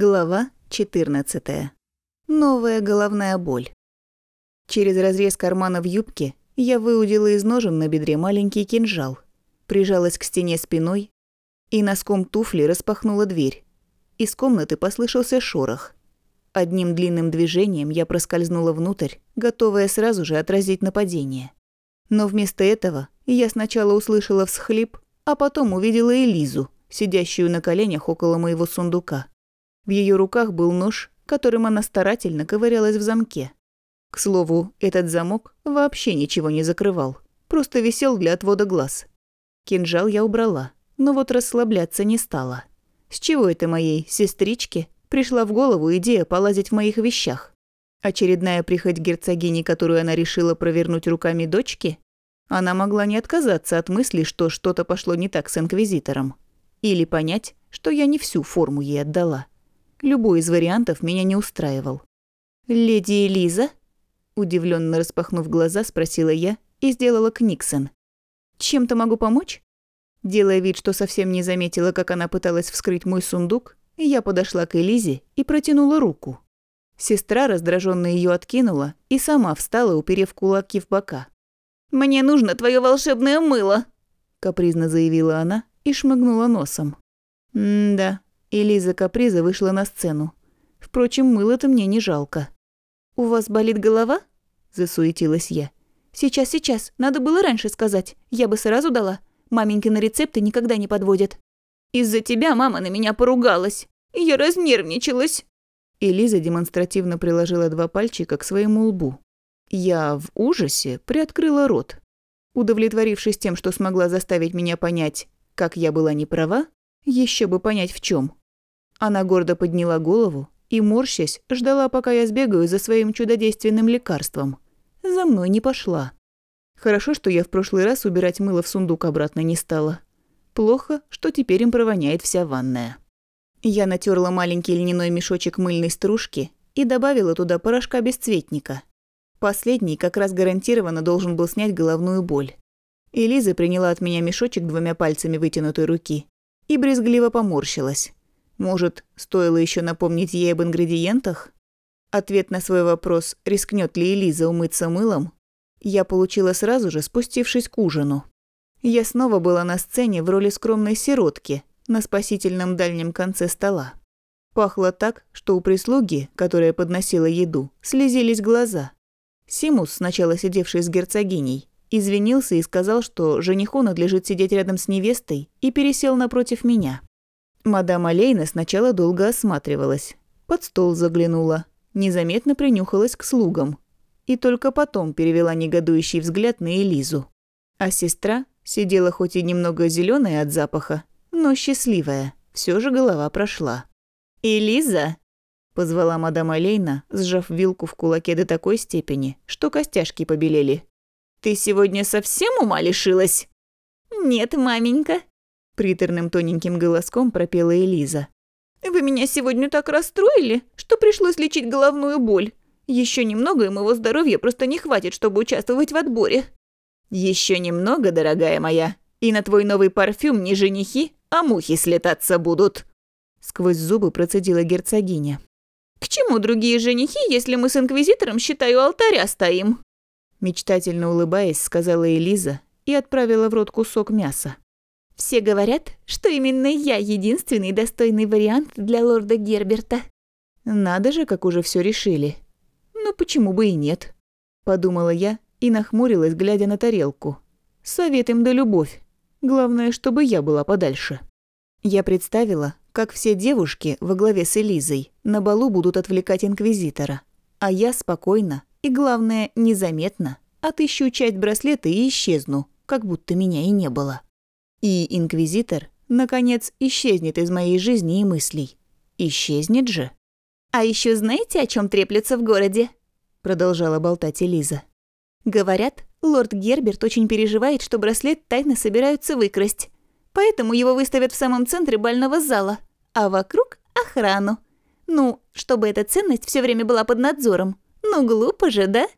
Глава 14. Новая головная боль. Через разрез кармана в юбке я выудила из ножен на бедре маленький кинжал, прижалась к стене спиной и носком туфли распахнула дверь. Из комнаты послышался шорох. Одним длинным движением я проскользнула внутрь, готовая сразу же отразить нападение. Но вместо этого я сначала услышала всхлип, а потом увидела Элизу, сидящую на коленях около моего сундука. В ее руках был нож, которым она старательно ковырялась в замке. К слову, этот замок вообще ничего не закрывал, просто висел для отвода глаз. Кинжал я убрала, но вот расслабляться не стала. С чего это моей сестричке пришла в голову идея полазить в моих вещах? Очередная прихоть герцогини, которую она решила провернуть руками дочки? Она могла не отказаться от мысли, что что-то пошло не так с Инквизитором. Или понять, что я не всю форму ей отдала. Любой из вариантов меня не устраивал. «Леди Элиза?» Удивленно распахнув глаза, спросила я и сделала Книксон. «Чем-то могу помочь?» Делая вид, что совсем не заметила, как она пыталась вскрыть мой сундук, я подошла к Элизе и протянула руку. Сестра раздраженно ее откинула и сама встала, уперев кулаки в бока. «Мне нужно твое волшебное мыло!» – капризно заявила она и шмыгнула носом. «М-да, Элиза Каприза вышла на сцену. Впрочем, мыло-то мне не жалко. «У вас болит голова?» – засуетилась я. «Сейчас, сейчас. Надо было раньше сказать. Я бы сразу дала. Маменькины рецепты никогда не подводят». «Из-за тебя мама на меня поругалась. И я разнервничалась». Элиза демонстративно приложила два пальчика к своему лбу. Я в ужасе приоткрыла рот. Удовлетворившись тем, что смогла заставить меня понять, как я была не права, еще бы понять в чем. Она гордо подняла голову и, морщась, ждала, пока я сбегаю за своим чудодейственным лекарством. За мной не пошла. Хорошо, что я в прошлый раз убирать мыло в сундук обратно не стала. Плохо, что теперь им провоняет вся ванная. Я натерла маленький льняной мешочек мыльной стружки и добавила туда порошка бесцветника. Последний как раз гарантированно должен был снять головную боль. Элиза приняла от меня мешочек двумя пальцами вытянутой руки и брезгливо поморщилась. Может, стоило еще напомнить ей об ингредиентах? Ответ на свой вопрос, рискнет ли Элиза умыться мылом, я получила сразу же, спустившись к ужину. Я снова была на сцене в роли скромной сиротки на спасительном дальнем конце стола. Пахло так, что у прислуги, которая подносила еду, слезились глаза. Симус, сначала сидевший с герцогиней, извинился и сказал, что жениху надлежит сидеть рядом с невестой, и пересел напротив меня. Мадам Алейна сначала долго осматривалась, под стол заглянула, незаметно принюхалась к слугам и только потом перевела негодующий взгляд на Элизу. А сестра сидела хоть и немного зеленая от запаха, но счастливая, все же голова прошла. «Элиза!» – позвала мадам Алейна, сжав вилку в кулаке до такой степени, что костяшки побелели. «Ты сегодня совсем ума лишилась?» «Нет, маменька», приторным тоненьким голоском пропела Элиза. «Вы меня сегодня так расстроили, что пришлось лечить головную боль. Еще немного, и моего здоровья просто не хватит, чтобы участвовать в отборе». Еще немного, дорогая моя, и на твой новый парфюм не женихи, а мухи слетаться будут», – сквозь зубы процедила герцогиня. «К чему другие женихи, если мы с инквизитором, считаю, алтаря стоим?» Мечтательно улыбаясь, сказала Элиза и отправила в рот кусок мяса. Все говорят, что именно я единственный достойный вариант для лорда Герберта. Надо же, как уже все решили. Ну почему бы и нет? Подумала я и нахмурилась, глядя на тарелку. Совет им да любовь. Главное, чтобы я была подальше. Я представила, как все девушки во главе с Элизой на балу будут отвлекать инквизитора, а я спокойно и, главное, незаметно отыщу часть браслета и исчезну, как будто меня и не было. И Инквизитор, наконец, исчезнет из моей жизни и мыслей. Исчезнет же. «А еще знаете, о чем треплется в городе?» Продолжала болтать Элиза. «Говорят, лорд Герберт очень переживает, что браслет тайно собираются выкрасть. Поэтому его выставят в самом центре бального зала, а вокруг – охрану. Ну, чтобы эта ценность все время была под надзором. Ну, глупо же, да?»